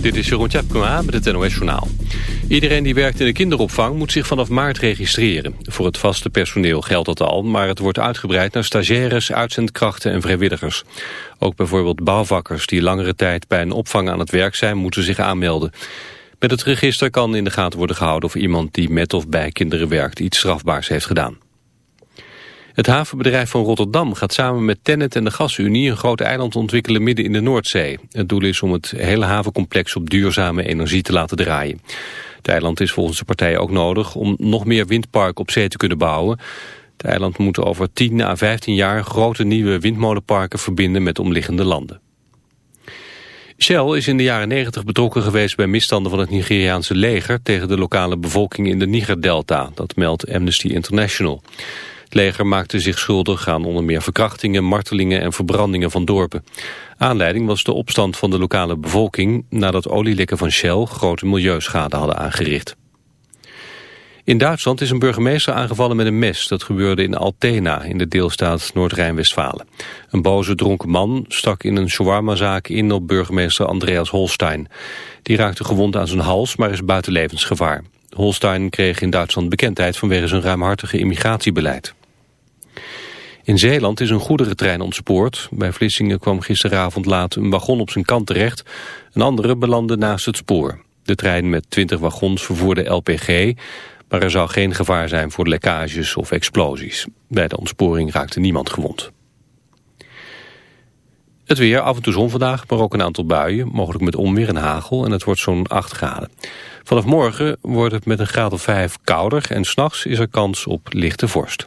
Dit is Jeroen Tjepkema met het NOS Journaal. Iedereen die werkt in de kinderopvang moet zich vanaf maart registreren. Voor het vaste personeel geldt dat al, maar het wordt uitgebreid naar stagiaires, uitzendkrachten en vrijwilligers. Ook bijvoorbeeld bouwvakkers die langere tijd bij een opvang aan het werk zijn, moeten zich aanmelden. Met het register kan in de gaten worden gehouden of iemand die met of bij kinderen werkt iets strafbaars heeft gedaan. Het havenbedrijf van Rotterdam gaat samen met Tennet en de Gasunie een groot eiland ontwikkelen midden in de Noordzee. Het doel is om het hele havencomplex op duurzame energie te laten draaien. Het eiland is volgens de partij ook nodig om nog meer windparken op zee te kunnen bouwen. Het eiland moet over 10 à 15 jaar grote nieuwe windmolenparken verbinden met omliggende landen. Shell is in de jaren 90 betrokken geweest bij misstanden van het Nigeriaanse leger tegen de lokale bevolking in de Niger-delta. Dat meldt Amnesty International. Leger maakte zich schuldig aan onder meer verkrachtingen, martelingen en verbrandingen van dorpen. Aanleiding was de opstand van de lokale bevolking nadat olielekken van Shell grote milieuschade hadden aangericht. In Duitsland is een burgemeester aangevallen met een mes. Dat gebeurde in Altena in de deelstaat Noord-Rijn-Westfalen. Een boze dronken man stak in een shawarmazaak in op burgemeester Andreas Holstein. Die raakte gewond aan zijn hals, maar is buiten levensgevaar. Holstein kreeg in Duitsland bekendheid vanwege zijn ruimhartige immigratiebeleid. In Zeeland is een goederentrein ontspoord. Bij Vlissingen kwam gisteravond laat een wagon op zijn kant terecht. Een andere belandde naast het spoor. De trein met 20 wagons vervoerde LPG, maar er zou geen gevaar zijn voor lekkages of explosies. Bij de ontsporing raakte niemand gewond. Het weer, af en toe zon vandaag, maar ook een aantal buien, mogelijk met onweer en hagel en het wordt zo'n 8 graden. Vanaf morgen wordt het met een graad of 5 kouder en s'nachts is er kans op lichte vorst.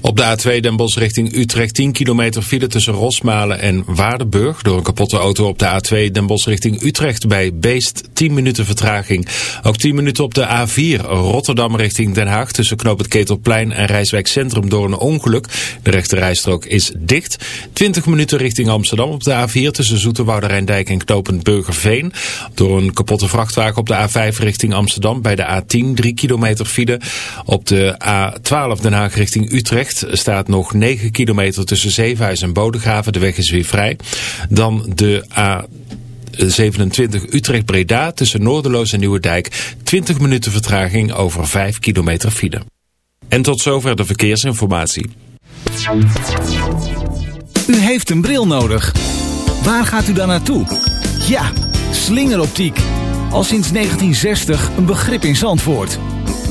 Op de A2 Den Bosch richting Utrecht 10 kilometer file tussen Rosmalen en Waardenburg. Door een kapotte auto op de A2 Den Bosch richting Utrecht bij Beest 10 minuten vertraging. Ook 10 minuten op de A4 Rotterdam richting Den Haag tussen Knoop het Ketelplein en Rijswijk Centrum door een ongeluk. De rechte rijstrook is dicht. 20 minuten richting Amsterdam op de A4 tussen Zoeterwoude Rijndijk en Knopend Burgerveen. Door een kapotte vrachtwagen op de A5 richting Amsterdam bij de A10 3 kilometer file. Op de A12 Den Haag richting Utrecht staat nog 9 kilometer tussen Zevenhuis en Bodegraven. De weg is weer vrij. Dan de A27 Utrecht-Breda tussen Noorderloos en Nieuwedijk. 20 minuten vertraging over 5 kilometer file. En tot zover de verkeersinformatie. U heeft een bril nodig. Waar gaat u dan naartoe? Ja, slingeroptiek. Al sinds 1960 een begrip in Zandvoort.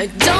I don't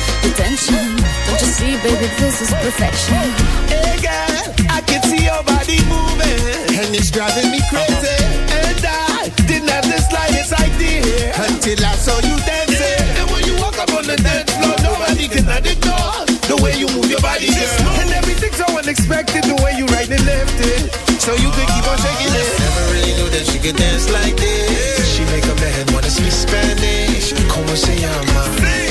baby, this is perfection. Hey girl, I can see your body moving. And it's driving me crazy. And I didn't have the slightest idea Until I saw you dancing. And when you walk up on the dance floor, nobody can ignore the way you move your body, girl. And everything's so unexpected, the way you right and left it. So you could keep on shaking it. Never really knew that she could dance like this. She make a man wanna speak Spanish. Como se llama?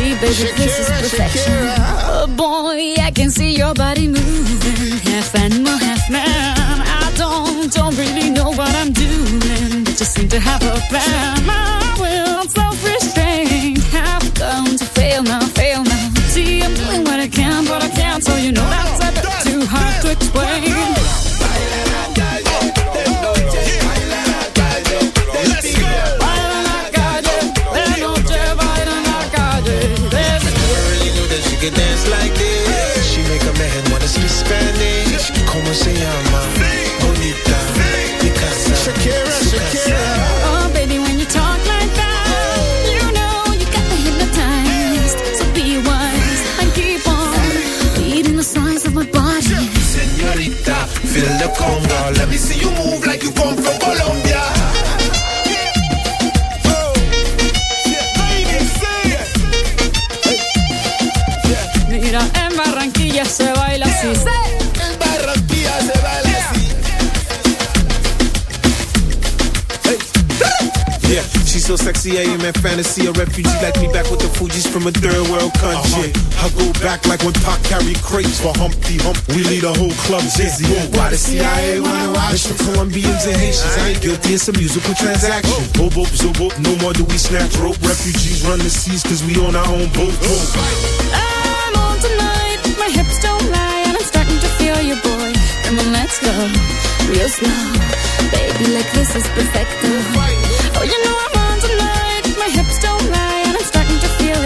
See, baby, this is Shakira, perfection. Shakira. Oh boy, I can see your body moving, half animal, half man. I don't, don't really know what I'm doing, but just seem to have a plan. She's so sexy, I am in fantasy. A refugee like me back with the Fuji's from a third world country. Uh-huh. I go back like when Pac carried crates for Humpty Hump. We lead a whole club dizzy. Why the CIA wanna watch It's for Colombians and Haitians. I ain't guilty, it's a musical transaction. Boop, boop, zo, boop, no more do we snatch rope. Refugees run the seas cause we own our own boat. I'm on tonight, my hips don't lie, and I'm starting to feel you, boy. Come on, let's go, real slow. Baby, like this is perfect. Oh, you know I'm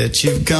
that you've gone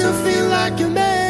to feel like you're made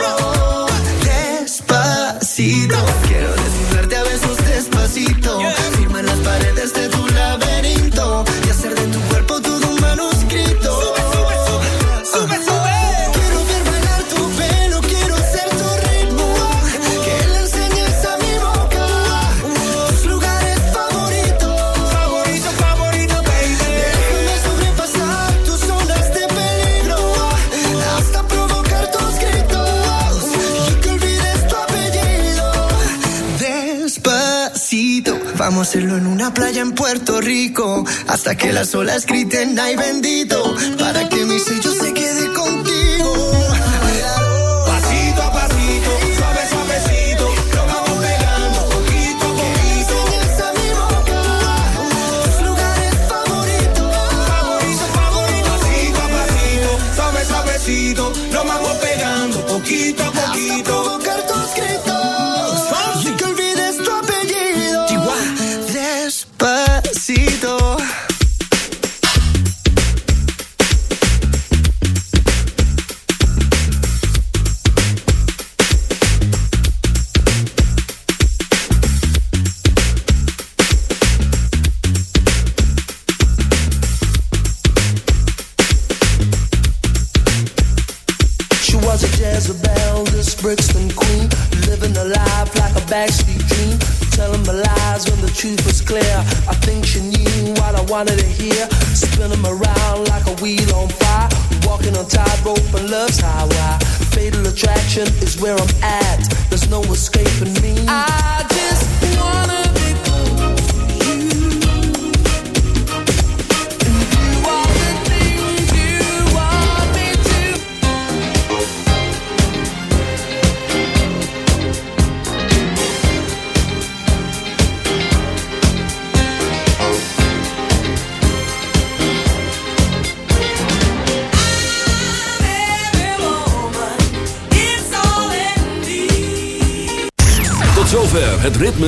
playa en Puerto Rico hasta que las olas griten ay bendito para que mis sellos